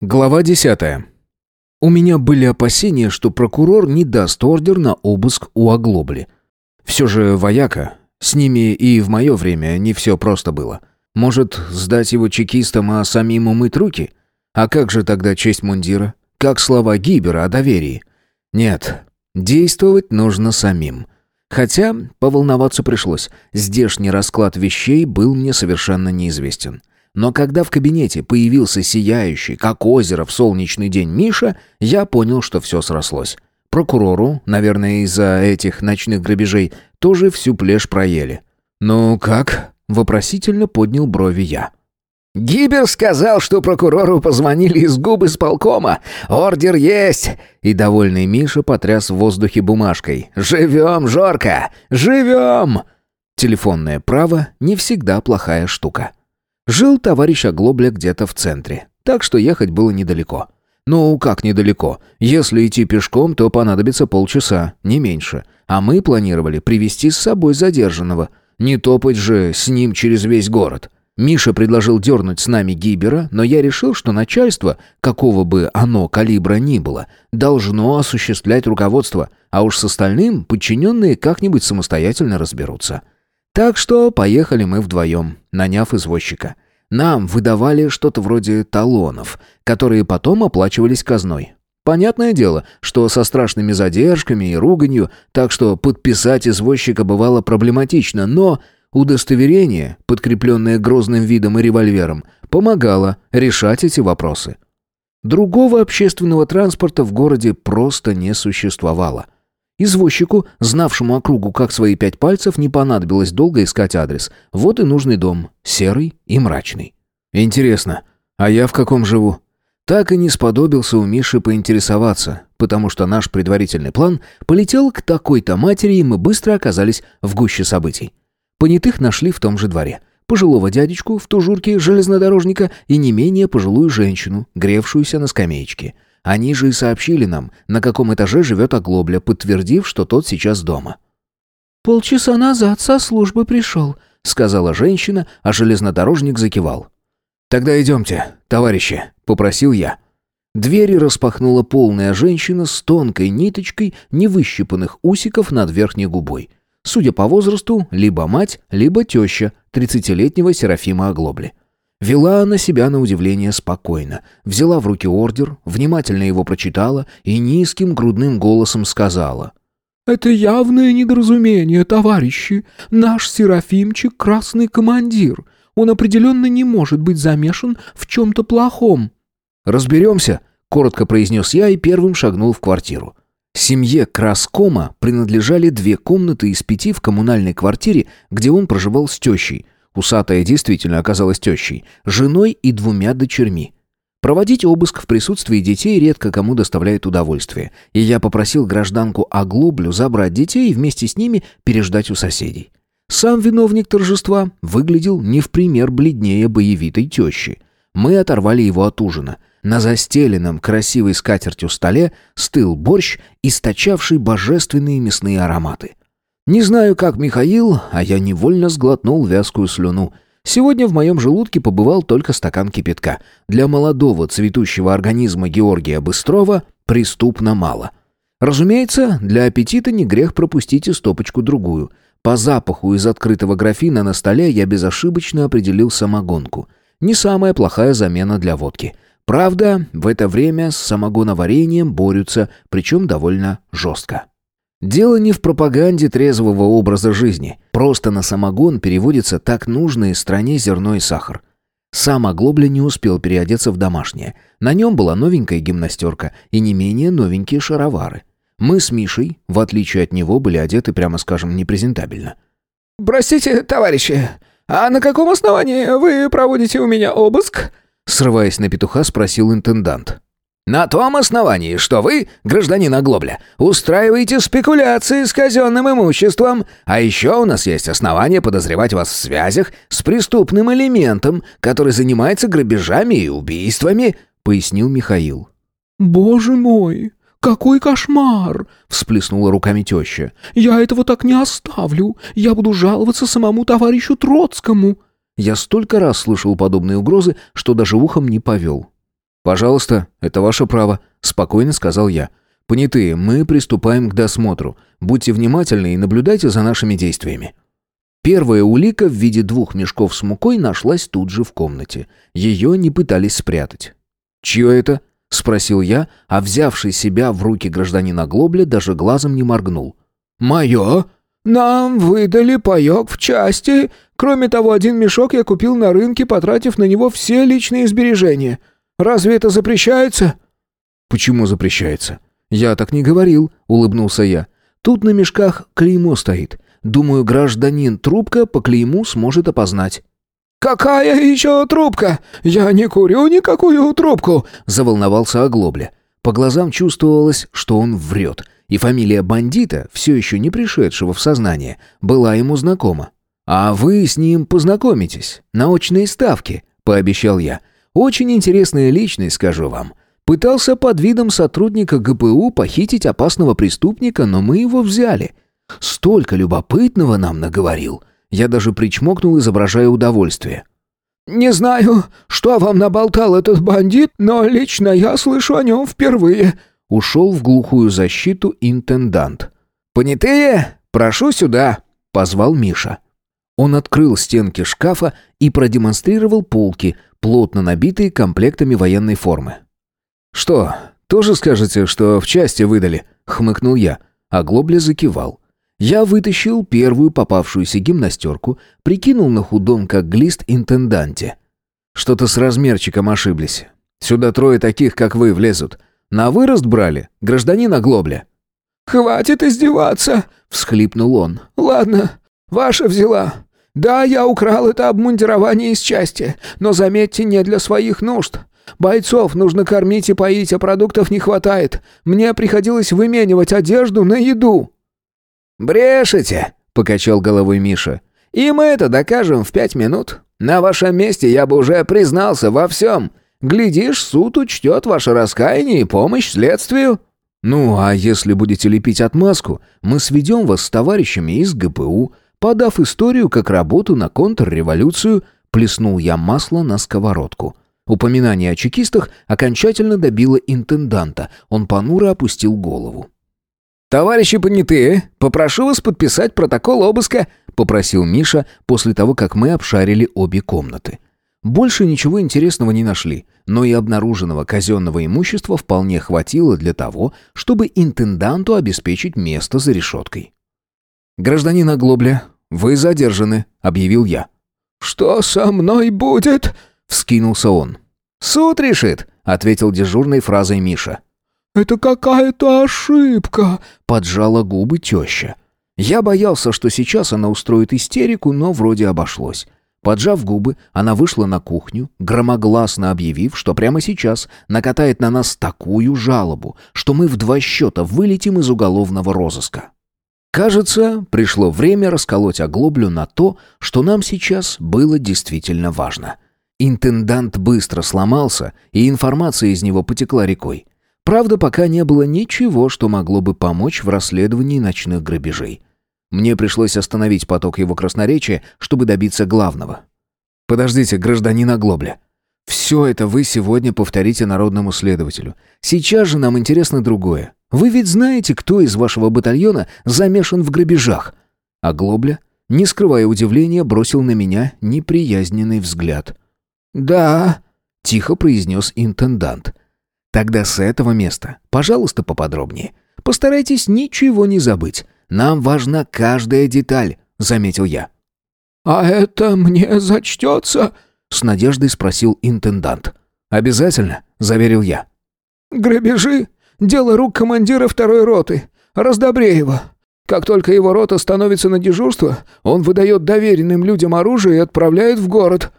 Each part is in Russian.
Глава 10. У меня были опасения, что прокурор не даст ордер на обыск у оглобли. Все же вояка, с ними и в мое время не все просто было. Может, сдать его чекистам, а самим умыть руки? А как же тогда честь мундира? Как слова Гибера о доверии? Нет, действовать нужно самим. Хотя поволноваться пришлось. Здешний расклад вещей был мне совершенно неизвестен. Но когда в кабинете появился сияющий, как озеро в солнечный день Миша, я понял, что все срослось. Прокурору, наверное, из-за этих ночных грабежей, тоже всю плешь проели. «Ну как?» — вопросительно поднял брови я. «Гибер сказал, что прокурору позвонили из губы с полкома. Ордер есть!» И довольный Миша потряс в воздухе бумажкой. «Живем, Жорка! Живем!» Телефонное право не всегда плохая штука. Жил товарищ Оглобля где-то в центре, так что ехать было недалеко. Ну, как недалеко? Если идти пешком, то понадобится полчаса, не меньше. А мы планировали привезти с собой задержанного. Не топать же с ним через весь город. Миша предложил дернуть с нами Гибера, но я решил, что начальство, какого бы оно калибра ни было, должно осуществлять руководство, а уж с остальным подчиненные как-нибудь самостоятельно разберутся. Так что поехали мы вдвоем, наняв извозчика. Нам выдавали что-то вроде талонов, которые потом оплачивались казной. Понятное дело, что со страшными задержками и руганью, так что подписать извозчика бывало проблематично, но удостоверение, подкрепленное грозным видом и револьвером, помогало решать эти вопросы. Другого общественного транспорта в городе просто не существовало – Извозчику, знавшему округу как свои пять пальцев, не понадобилось долго искать адрес. Вот и нужный дом, серый и мрачный. Интересно, а я в каком живу? Так и не сподобился у Миши поинтересоваться, потому что наш предварительный план полетел к такой-то матери, и мы быстро оказались в гуще событий. Понятых нашли в том же дворе. Пожилого дядечку в тужурке железнодорожника и не менее пожилую женщину, гревшуюся на скамеечке – они же и сообщили нам, на каком этаже живет Оглобля, подтвердив, что тот сейчас дома. «Полчаса назад со службы пришел», — сказала женщина, а железнодорожник закивал. «Тогда идемте, товарищи», — попросил я. Двери распахнула полная женщина с тонкой ниточкой невыщипанных усиков над верхней губой. Судя по возрасту, либо мать, либо теща тридцатилетнего Серафима Оглобли. Вела она себя на удивление спокойно, взяла в руки ордер, внимательно его прочитала и низким грудным голосом сказала. «Это явное недоразумение, товарищи. Наш Серафимчик — красный командир. Он определенно не может быть замешан в чем-то плохом». «Разберемся», — коротко произнес я и первым шагнул в квартиру. Семье Краскома принадлежали две комнаты из пяти в коммунальной квартире, где он проживал с тещей — Усатая действительно оказалась тещей, женой и двумя дочерьми. Проводить обыск в присутствии детей редко кому доставляет удовольствие, и я попросил гражданку Оглоблю забрать детей и вместе с ними переждать у соседей. Сам виновник торжества выглядел не в пример бледнее боевитой тещи. Мы оторвали его от ужина. На застеленном красивой скатертью столе стыл борщ, источавший божественные мясные ароматы. Не знаю, как Михаил, а я невольно сглотнул вязкую слюну. Сегодня в моем желудке побывал только стакан кипятка. Для молодого цветущего организма Георгия Быстрова преступно мало. Разумеется, для аппетита не грех пропустить и стопочку-другую. По запаху из открытого графина на столе я безошибочно определил самогонку. Не самая плохая замена для водки. Правда, в это время с самогоноварением борются, причем довольно жестко. Дело не в пропаганде трезвого образа жизни. Просто на самогон переводится так нужное стране зерно и сахар. Сам Оглобля не успел переодеться в домашнее. На нем была новенькая гимнастерка и не менее новенькие шаровары. Мы с Мишей, в отличие от него, были одеты, прямо скажем, непрезентабельно. «Простите, товарищи, а на каком основании вы проводите у меня обыск?» Срываясь на петуха, спросил интендант. На том основании, что вы, гражданин Оглобля, устраиваете спекуляции с казенным имуществом, а еще у нас есть основания подозревать вас в связях с преступным элементом, который занимается грабежами и убийствами», — пояснил Михаил. «Боже мой, какой кошмар!» — всплеснула руками теща. «Я этого так не оставлю. Я буду жаловаться самому товарищу Троцкому». Я столько раз слышал подобные угрозы, что даже ухом не повел. «Пожалуйста, это ваше право», — спокойно сказал я. «Понятые, мы приступаем к досмотру. Будьте внимательны и наблюдайте за нашими действиями». Первая улика в виде двух мешков с мукой нашлась тут же в комнате. Ее не пытались спрятать. «Чье это?» — спросил я, а взявший себя в руки гражданина Глобля даже глазом не моргнул. «Мое? Нам выдали паек в части. Кроме того, один мешок я купил на рынке, потратив на него все личные сбережения. Разве это запрещается?» «Почему запрещается?» «Я так не говорил», — улыбнулся я. «Тут на мешках клеймо стоит. Думаю, гражданин трубка по клейму сможет опознать». «Какая еще трубка? Я не курю никакую трубку!» — заволновался Оглобля. По глазам чувствовалось, что он врет, и фамилия бандита, все еще не пришедшего в сознание, была ему знакома. «А вы с ним познакомитесь на очной ставке», — пообещал я. «Очень интересная личность, скажу вам. Пытался под видом сотрудника ГПУ похитить опасного преступника, но мы его взяли. Столько любопытного нам наговорил. Я даже причмокнул, изображая удовольствие. «Не знаю, что вам наболтал этот бандит, но лично я слышу о нем впервые», — ушел в глухую защиту интендант. «Понятые, прошу сюда», — позвал Миша. Он открыл стенки шкафа и продемонстрировал полки, плотно набитые комплектами военной формы. «Что, тоже скажете, что в части выдали?» — хмыкнул я, а Глобля закивал. Я вытащил первую попавшуюся гимнастерку, прикинул на худом, как глист, интенданте. Что-то с размерчиком ошиблись. Сюда трое таких, как вы, влезут. На вырост брали, гражданин Оглобля». «Хватит издеваться!» — всхлипнул он. «Ладно, ваша взяла. Да, я украл это обмундирование из части, но, заметьте, не для своих нужд. Бойцов нужно кормить и поить, а продуктов не хватает. Мне приходилось выменивать одежду на еду». «Брешете!» — покачал головой Миша. «И мы это докажем в пять минут. На вашем месте я бы уже признался во всем. Глядишь, суд учтет ваше раскаяние и помощь следствию». «Ну, а если будете лепить отмазку, мы сведем вас с товарищами из ГПУ, подав историю как работу на контрреволюцию», плеснул я масло на сковородку. Упоминание о чекистах окончательно добило интенданта. Он понуро опустил голову. «Товарищи понятые, попрошу вас подписать протокол обыска», — попросил Миша после того, как мы обшарили обе комнаты. Больше ничего интересного не нашли, но и обнаруженного казенного имущества вполне хватило для того, чтобы интенданту обеспечить место за решеткой. «Гражданин Оглобля, вы задержаны», — объявил я. «Что со мной будет?» — вскинулся он. «Суд решит», — ответил дежурной фразой Миша. «Это какая-то ошибка», — поджала губы теща. Я боялся, что сейчас она устроит истерику, но вроде обошлось. Поджав губы, она вышла на кухню, громогласно объявив, что прямо сейчас накатает на нас такую жалобу, что мы в два счета вылетим из уголовного розыска. Кажется, пришло время расколоть оглоблю на то, что нам сейчас было действительно важно. Интендант быстро сломался, и информация из него потекла рекой. Правда, пока не было ничего, что могло бы помочь в расследовании ночных грабежей. Мне пришлось остановить поток его красноречия, чтобы добиться главного. «Подождите, гражданин Оглобля. Все это вы сегодня повторите народному следователю. Сейчас же нам интересно другое. Вы ведь знаете, кто из вашего батальона замешан в грабежах?» Оглобля, не скрывая удивления, бросил на меня неприязненный взгляд. «Да», — тихо произнес интендант. Тогда с этого места, пожалуйста, поподробнее. Постарайтесь ничего не забыть. Нам важна каждая деталь, заметил я. А это мне зачтется? С надеждой спросил интендант. Обязательно, заверил я. Грабежи — дело рук командира второй роты, Раздобреева. Как только его рота становится на дежурство, он выдает доверенным людям оружие и отправляет в город.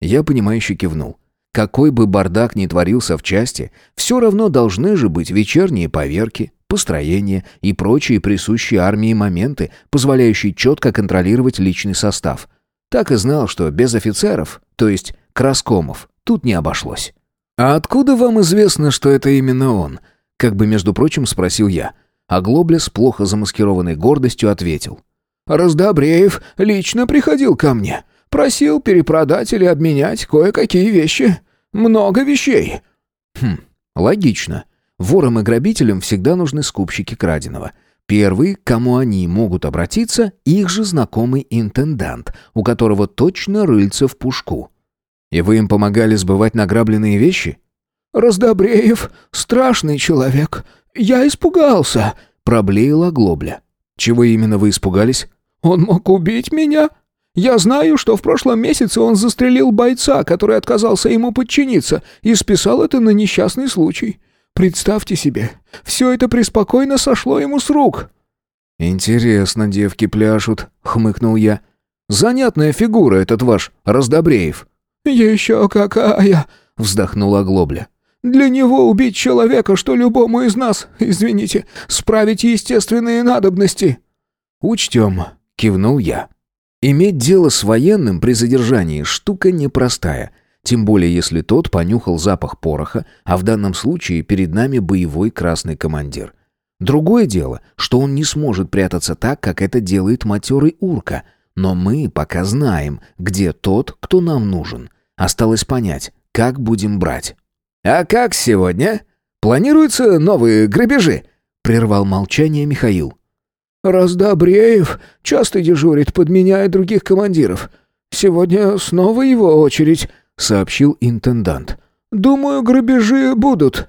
Я понимающе кивнул. Какой бы бардак ни творился в части, все равно должны же быть вечерние поверки, построения и прочие присущие армии моменты, позволяющие четко контролировать личный состав. Так и знал, что без офицеров, то есть краскомов, тут не обошлось. «А откуда вам известно, что это именно он?» Как бы, между прочим, спросил я. А Глобля с плохо замаскированной гордостью ответил. «Раздобреев лично приходил ко мне. Просил перепродать или обменять кое-какие вещи. Много вещей». Хм, логично. Ворам и грабителям всегда нужны скупщики краденого. Первый, к кому они могут обратиться, их же знакомый интендант, у которого точно рыльца в пушку. И вы им помогали сбывать награбленные вещи? «Раздобреев — страшный человек. Я испугался», — проблеяла Глобля. «Чего именно вы испугались?» «Он мог убить меня. Я знаю, что в прошлом месяце он застрелил бойца, который отказался ему подчиниться, и списал это на несчастный случай. Представьте себе, все это преспокойно сошло ему с рук». «Интересно, девки пляшут», — хмыкнул я. «Занятная фигура этот ваш Раздобреев». «Еще какая!» — вздохнула Глобля. «Для него убить человека, что любому из нас, извините, справить естественные надобности». «Учтем», — кивнул я. «Иметь дело с военным при задержании штука непростая». Тем более, если тот понюхал запах пороха, а в данном случае перед нами боевой красный командир. Другое дело, что он не сможет прятаться так, как это делает матерый урка. Но мы пока знаем, где тот, кто нам нужен. Осталось понять, как будем брать. «А как сегодня? Планируются новые грабежи?» Прервал молчание Михаил. «Раздобреев часто дежурит, подменяя других командиров. Сегодня снова его очередь», — сообщил интендант. «Думаю, грабежи будут».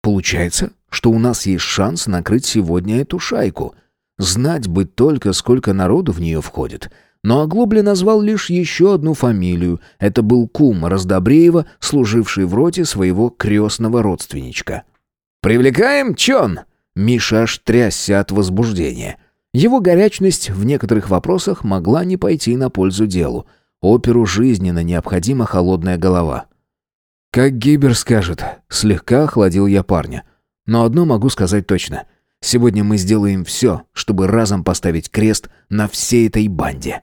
«Получается, что у нас есть шанс накрыть сегодня эту шайку. Знать бы только, сколько народу в нее входит. Но Оглобля назвал лишь еще одну фамилию. Это был кум Раздобреева, служивший в роте своего крестного родственничка. «Привлекаем Чон!» Миша аж трясся от возбуждения. Его горячность в некоторых вопросах могла не пойти на пользу делу. Оперу жизненно необходима холодная голова. «Как Гибер скажет», — слегка охладил я парня. «Но одно могу сказать точно. Сегодня мы сделаем все, чтобы разом поставить крест на всей этой банде».